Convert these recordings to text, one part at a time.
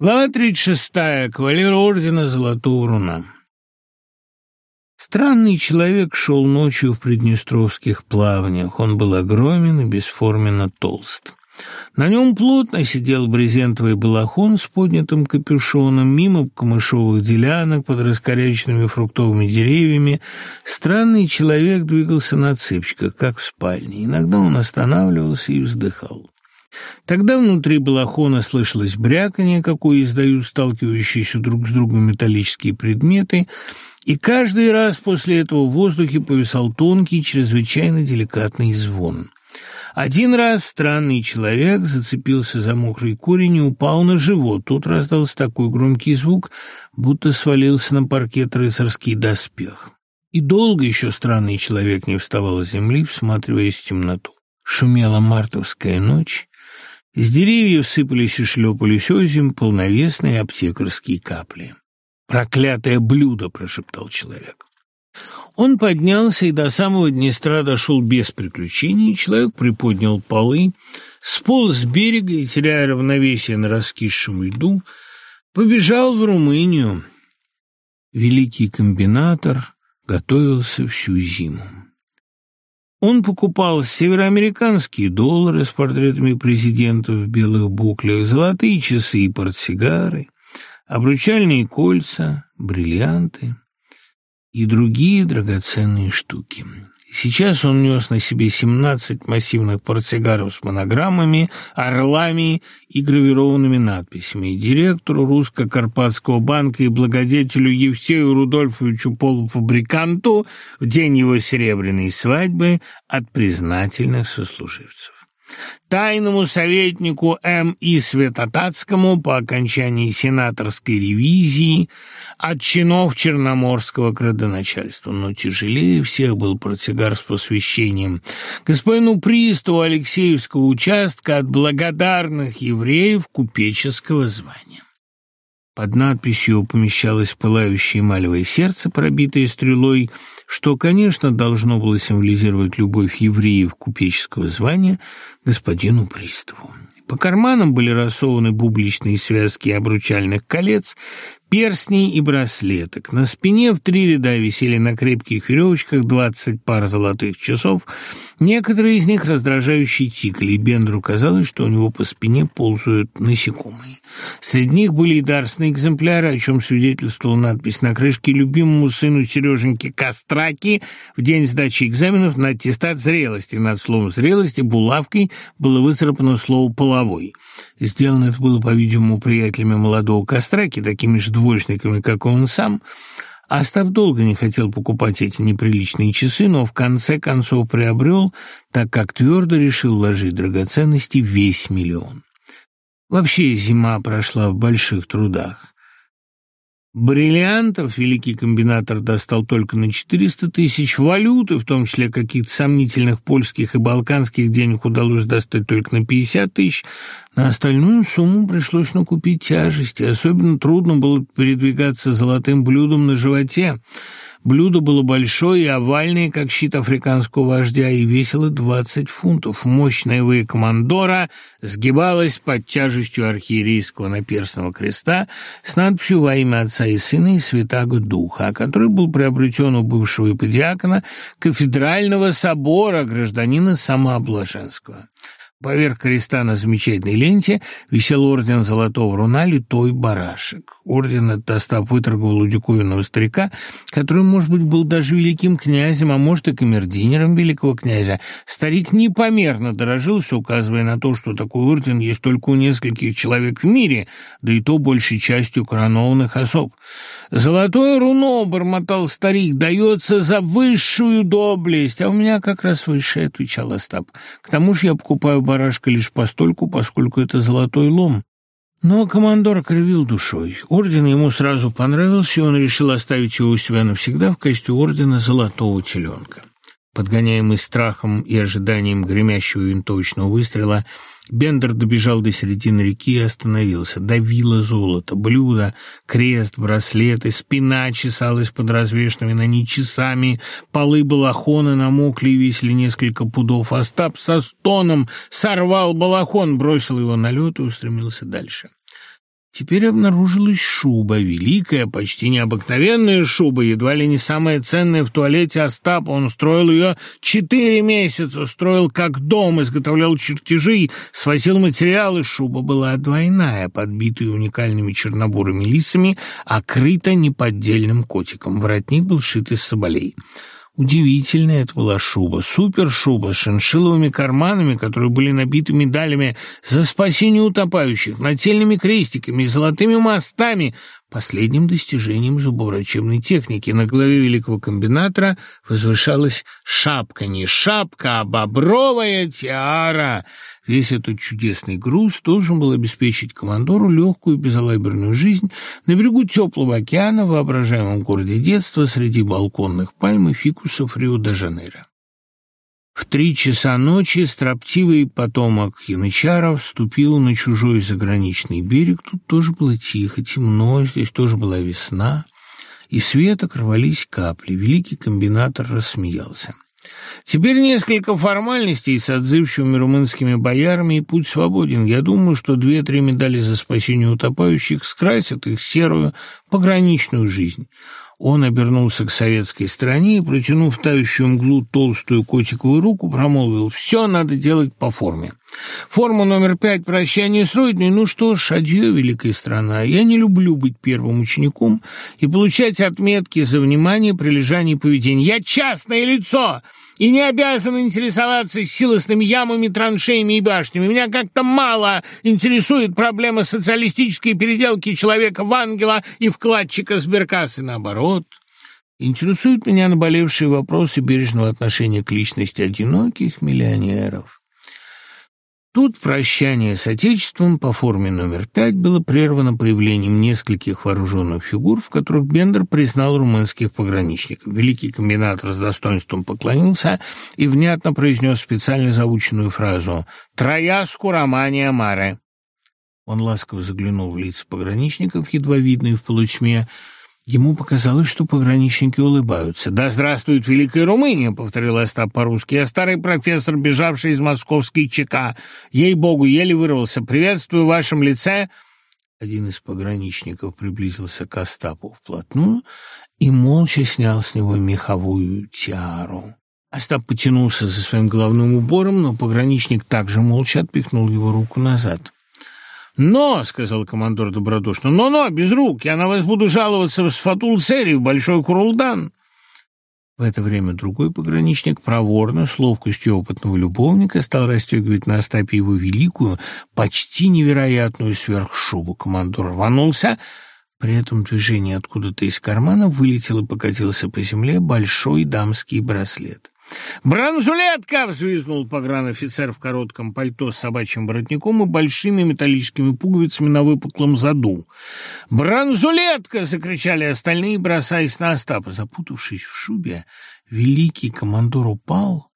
Глава 36. Кавалер Ордена Золотого Руна. Странный человек шел ночью в приднестровских плавнях. Он был огромен и бесформенно толст. На нем плотно сидел брезентовый балахон с поднятым капюшоном, мимо камышовых делянок под раскоряченными фруктовыми деревьями. Странный человек двигался на цыпочках, как в спальне. Иногда он останавливался и вздыхал. Тогда внутри балахона слышалось бряканье, какое издают сталкивающиеся друг с другом металлические предметы, и каждый раз после этого в воздухе повисал тонкий, чрезвычайно деликатный звон. Один раз странный человек зацепился за мокрый корень и упал на живот. Тут раздался такой громкий звук, будто свалился на паркет рыцарский доспех. И долго еще странный человек не вставал с земли, всматриваясь в темноту. Шумела мартовская ночь, из деревьев сыпались и шлепались озим полновесные аптекарские капли. «Проклятое блюдо!» — прошептал человек. Он поднялся и до самого Днестра дошел без приключений. Человек приподнял полы, сполз с берега и, теряя равновесие на раскисшем льду, побежал в Румынию. Великий комбинатор готовился всю зиму. Он покупал североамериканские доллары с портретами президентов в белых буклях, золотые часы и портсигары, обручальные кольца, бриллианты и другие драгоценные штуки. Сейчас он нес на себе 17 массивных портсигаров с монограммами, орлами и гравированными надписями. Директору Русско-Карпатского банка и благодетелю Евсею Рудольфовичу Полуфабриканту в день его серебряной свадьбы от признательных сослуживцев. Тайному советнику М.И. Светотатскому по окончании сенаторской ревизии от чинов Черноморского градоначальства, но тяжелее всех был протигар с посвящением. Господину приставу Алексеевского участка от благодарных евреев купеческого звания под надписью помещалось пылающее малевое сердце, пробитое стрелой, что, конечно, должно было символизировать любовь евреев купеческого звания господину приставу. По карманам были рассованы бубличные связки обручальных колец, перстней и браслеток. На спине в три ряда висели на крепких веревочках двадцать пар золотых часов. Некоторые из них раздражающе тикали, и Бендру казалось, что у него по спине ползают насекомые. Среди них были и дарственные экземпляры, о чем свидетельствовала надпись на крышке любимому сыну Сереженьки Костраки в день сдачи экзаменов на аттестат зрелости. Над словом «зрелости» булавкой было выцарапано слово «половой». Сделано это было, по-видимому, приятелями молодого Костраки, такими же двоечниками, как он сам, Остап долго не хотел покупать эти неприличные часы, но в конце концов приобрел, так как твердо решил вложить драгоценности весь миллион. Вообще зима прошла в больших трудах. Бриллиантов великий комбинатор достал только на 400 тысяч валюты, в том числе каких-то сомнительных польских и балканских денег удалось достать только на 50 тысяч. На остальную сумму пришлось накупить тяжести. Особенно трудно было передвигаться золотым блюдом на животе. Блюдо было большое и овальное, как щит африканского вождя, и весило 20 фунтов. Мощная выя командора сгибалась под тяжестью архиерейского наперстного креста с надписью «Во имя Отца и Сына и Святаго Духа», который был приобретен у бывшего иподиакона кафедрального собора гражданина Самоблаженского. Поверх креста на замечательной ленте висел орден Золотого Руна «Литой барашек». Орден этот Остап выторговал у диковинного старика, который, может быть, был даже великим князем, а может, и камердинером великого князя. Старик непомерно дорожился, указывая на то, что такой орден есть только у нескольких человек в мире, да и то большей частью коронованных особ. «Золотое руно», — бормотал старик, — «дается за высшую доблесть». «А у меня как раз высшая — отвечал Остап. «К тому же я покупаю барашка лишь постольку, поскольку это золотой лом. Но командор кривил душой. Орден ему сразу понравился, и он решил оставить его у себя навсегда в качестве ордена золотого теленка подгоняемый страхом и ожиданием гремящего винтовочного выстрела, Бендер добежал до середины реки и остановился. Давило золото, блюдо, крест, браслеты, спина чесалась под развешенными на ней часами, полы балахона намокли и весили несколько пудов. Остап со стоном сорвал балахон, бросил его на лед и устремился дальше. Теперь обнаружилась шуба, великая, почти необыкновенная шуба, едва ли не самая ценная в туалете Остап. Он строил ее четыре месяца, строил как дом, изготовлял чертежи, свозил материалы. Шуба была двойная, подбитая уникальными чернобурыми лисами, а неподдельным котиком. Воротник был шит из соболей. Удивительно это была шуба, супершуба с шиншиловыми карманами, которые были набиты медалями за спасение утопающих, нательными крестиками и золотыми мостами, Последним достижением сборочебной техники на голове великого комбинатора возвышалась шапка, не шапка, а бобровая тиара. Весь этот чудесный груз должен был обеспечить командору легкую безалаберную жизнь на берегу теплого океана в воображаемом городе детства среди балконных пальм и фикусов Рио-де-Жанейро. В три часа ночи строптивый потомок Янычара вступил на чужой заграничный берег. Тут тоже было тихо, темно, здесь тоже была весна. И света рвались капли. Великий комбинатор рассмеялся. Теперь несколько формальностей с отзывчивыми румынскими боярами, и путь свободен. Я думаю, что две-три медали за спасение утопающих скрасят их серую пограничную жизнь. Он обернулся к советской стране и, протянув тающую мглу толстую котиковую руку, промолвил «Все надо делать по форме». Форму номер пять «Прощание с Родиной». Ну что ж, адье, великая страна. Я не люблю быть первым учеником и получать отметки за внимание, прилежание и поведение. Я частное лицо! и не обязан интересоваться силостными ямами, траншеями и башнями. Меня как-то мало интересует проблема социалистической переделки человека в ангела и вкладчика сберкассы, наоборот. Интересуют меня наболевшие вопросы бережного отношения к личности одиноких миллионеров. Тут прощание с Отечеством по форме номер пять было прервано появлением нескольких вооруженных фигур, в которых Бендер признал румынских пограничников. Великий комбинатор с достоинством поклонился и внятно произнес специально заученную фразу «Трояску романия маре». Он ласково заглянул в лица пограничников, едва видные в полутьме, Ему показалось, что пограничники улыбаются. «Да здравствует Великая Румыния!» — повторил Остап по-русски. «Я старый профессор, бежавший из московской ЧК. Ей-богу, еле вырвался. Приветствую в вашем лице!» Один из пограничников приблизился к Остапу вплотную и молча снял с него меховую тиару. Остап потянулся за своим головным убором, но пограничник также молча отпихнул его руку назад. «Но», — сказал командор добродушно, «но, но, без рук, я на вас буду жаловаться в Сфатул Сери, в Большой Курулдан». В это время другой пограничник проворно, с ловкостью опытного любовника, стал расстегивать на Остапе его великую, почти невероятную сверхшубу. Командор рванулся, при этом движение откуда-то из кармана вылетел и покатился по земле большой дамский браслет. Бранзулетка! взвизгнул погранофицер в коротком пальто с собачьим воротником и большими металлическими пуговицами на выпуклом заду. Бранзулетка! закричали остальные, бросаясь на Остапа. Запутавшись в шубе, великий командор упал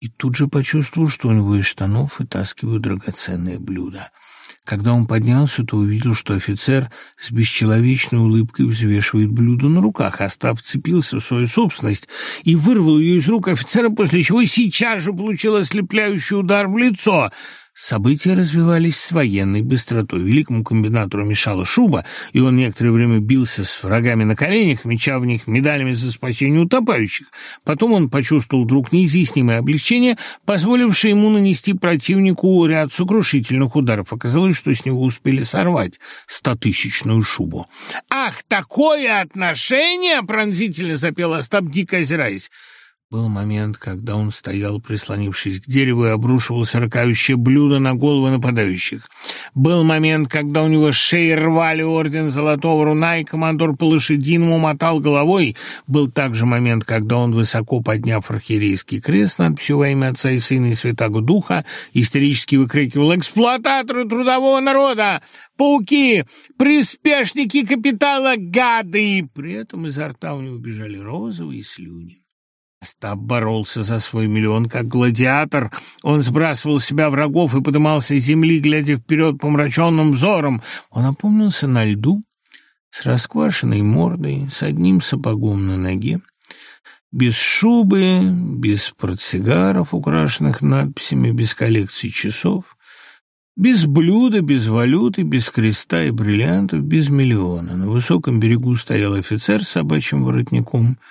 и тут же почувствовал, что у него из штанов вытаскивают драгоценные блюда — когда он поднялся, то увидел, что офицер с бесчеловечной улыбкой взвешивает блюдо на руках. А Остап вцепился в свою собственность и вырвал ее из рук офицера, после чего сейчас же получил ослепляющий удар в лицо — События развивались с военной быстротой. Великому комбинатору мешала шуба, и он некоторое время бился с врагами на коленях, меча в них медалями за спасение утопающих. Потом он почувствовал вдруг неизъяснимое облегчение, позволившее ему нанести противнику ряд сокрушительных ударов. Оказалось, что с него успели сорвать стотысячную шубу. «Ах, такое отношение!» — пронзительно запел Остап, дико озираясь. Был момент, когда он стоял, прислонившись к дереву, и обрушивал сверкающее блюдо на головы нападающих. Был момент, когда у него шеи рвали орден Золотого Руна, и командор по-лошадиному мотал головой. Был также момент, когда он, высоко подняв архиерейский крест над всего имя Отца и Сына и святого Духа, исторически выкрикивал «Эксплуататоры трудового народа! Пауки! Приспешники капитала! Гады!» При этом изо рта у него бежали розовые слюни. Остап боролся за свой миллион, как гладиатор. Он сбрасывал с себя врагов и подымался с земли, глядя вперед помраченным взором. Он опомнился на льду, с расквашенной мордой, с одним сапогом на ноге, без шубы, без портсигаров, украшенных надписями, без коллекции часов, без блюда, без валюты, без креста и бриллиантов, без миллиона. На высоком берегу стоял офицер с собачьим воротником —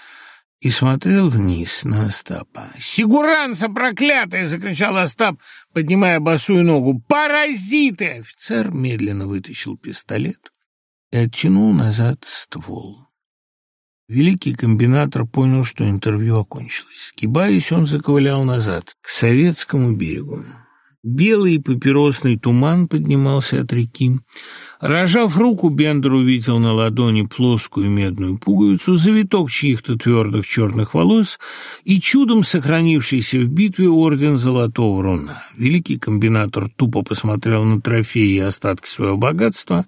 и смотрел вниз на Остапа. «Сигуранца проклятая!» — закричал Остап, поднимая босую ногу. «Паразиты!» Офицер медленно вытащил пистолет и оттянул назад ствол. Великий комбинатор понял, что интервью окончилось. Сгибаясь, он заковылял назад, к советскому берегу. Белый папиросный туман поднимался от реки. Рожав руку, Бендер увидел на ладони плоскую медную пуговицу, завиток чьих-то твердых черных волос и чудом сохранившийся в битве орден Золотого Руна. Великий комбинатор тупо посмотрел на трофеи и остатки своего богатства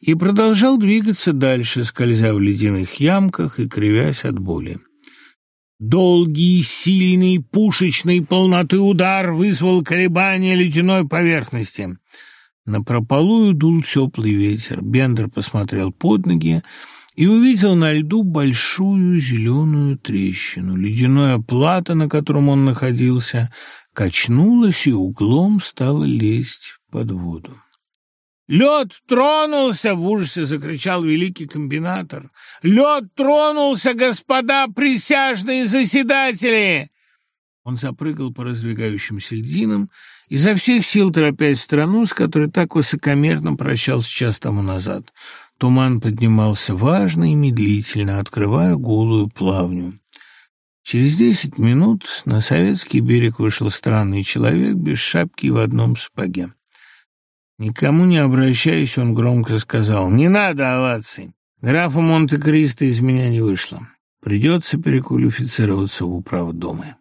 и продолжал двигаться дальше, скользя в ледяных ямках и кривясь от боли. Долгий, сильный, пушечный полноты удар вызвал колебания ледяной поверхности. На прополую дул теплый ветер. Бендер посмотрел под ноги и увидел на льду большую зеленую трещину. Ледяная плата, на котором он находился, качнулась и углом стала лезть под воду. Лед тронулся в ужасе, закричал великий комбинатор. Лед тронулся, господа присяжные заседатели! Он запрыгал по раздвигающимся льдинам, изо всех сил торопясь в страну, с которой так высокомерно прощался час тому назад. Туман поднимался важно и медлительно, открывая голую плавню. Через десять минут на советский берег вышел странный человек без шапки и в одном сапоге. Никому не обращаясь, он громко сказал, «Не надо оваций. Графа Монте-Кристо из меня не вышло. Придется переквалифицироваться в управдомы».